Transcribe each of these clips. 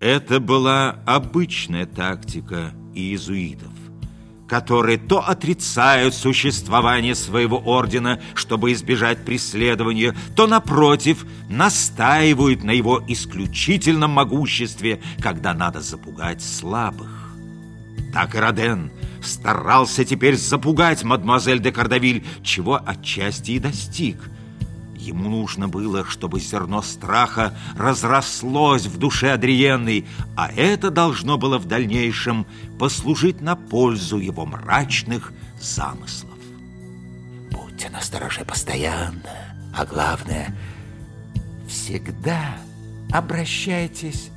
Это была обычная тактика иезуитов, которые то отрицают существование своего ордена, чтобы избежать преследования, то, напротив, настаивают на его исключительном могуществе, когда надо запугать слабых. Так и Роден старался теперь запугать мадемуазель де Кардавиль, чего отчасти и достиг – Ему нужно было, чтобы зерно страха разрослось в душе Адриенны, а это должно было в дальнейшем послужить на пользу его мрачных замыслов. Будьте настороже постоянно, а главное, всегда обращайтесь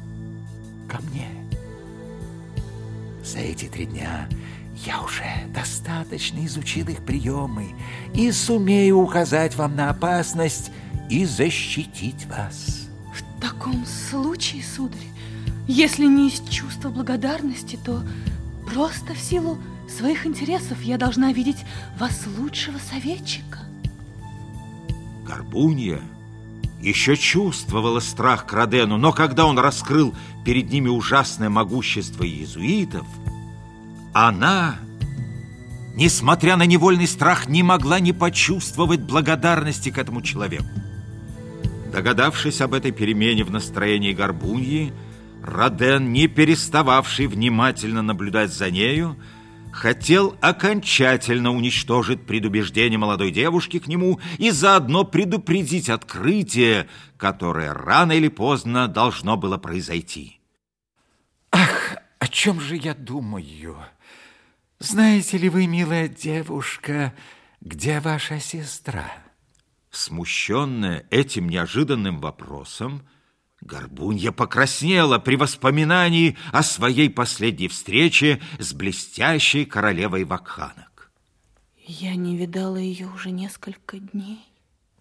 ко мне. За эти три дня я уже достаточно изучил их приемы и сумею указать вам на опасность и защитить вас. В таком случае, сударь, если не из чувства благодарности, то просто в силу своих интересов я должна видеть вас лучшего советчика. Горбунья еще чувствовала страх к Родену, но когда он раскрыл перед ними ужасное могущество иезуитов, она, несмотря на невольный страх, не могла не почувствовать благодарности к этому человеку. Догадавшись об этой перемене в настроении Горбуньи, Роден, не перестававший внимательно наблюдать за нею, хотел окончательно уничтожить предубеждение молодой девушки к нему и заодно предупредить открытие, которое рано или поздно должно было произойти. Чем же я думаю? Знаете ли вы, милая девушка, где ваша сестра? Смущенная этим неожиданным вопросом, Горбунья покраснела при воспоминании о своей последней встрече с блестящей королевой вакханок. Я не видала ее уже несколько дней.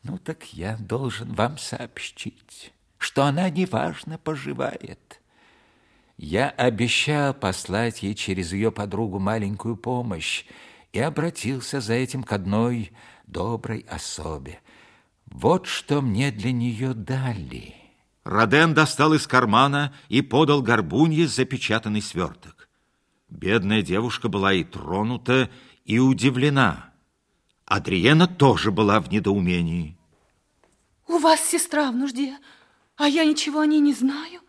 Ну так я должен вам сообщить, что она неважно поживает. Я обещал послать ей через ее подругу маленькую помощь и обратился за этим к одной доброй особе. Вот что мне для нее дали. Роден достал из кармана и подал горбунье запечатанный сверток. Бедная девушка была и тронута, и удивлена. Адриена тоже была в недоумении. У вас сестра в нужде, а я ничего о ней не знаю.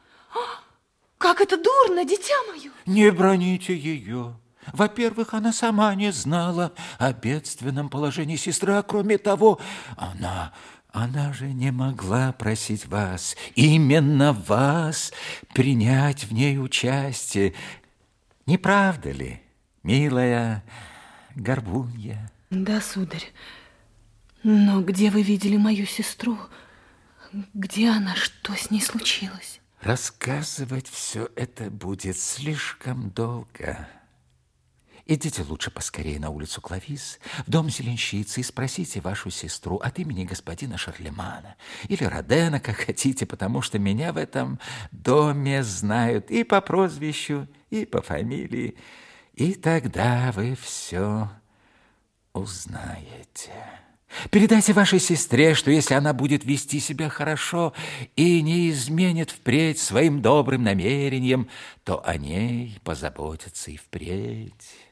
Как это дурно, дитя мое! Не броните ее. Во-первых, она сама не знала о бедственном положении сестры, а кроме того, она... Она же не могла просить вас, именно вас, принять в ней участие. Не правда ли, милая Горбунья? Да, сударь. Но где вы видели мою сестру? Где она? Что с ней случилось? Рассказывать все это будет слишком долго. Идите лучше поскорее на улицу Клавис, в дом зеленщицы, и спросите вашу сестру от имени господина Шарлемана или Родена, как хотите, потому что меня в этом доме знают и по прозвищу, и по фамилии. И тогда вы все узнаете. Передайте вашей сестре, что если она будет вести себя хорошо и не изменит впредь своим добрым намерением, то о ней позаботятся и впредь.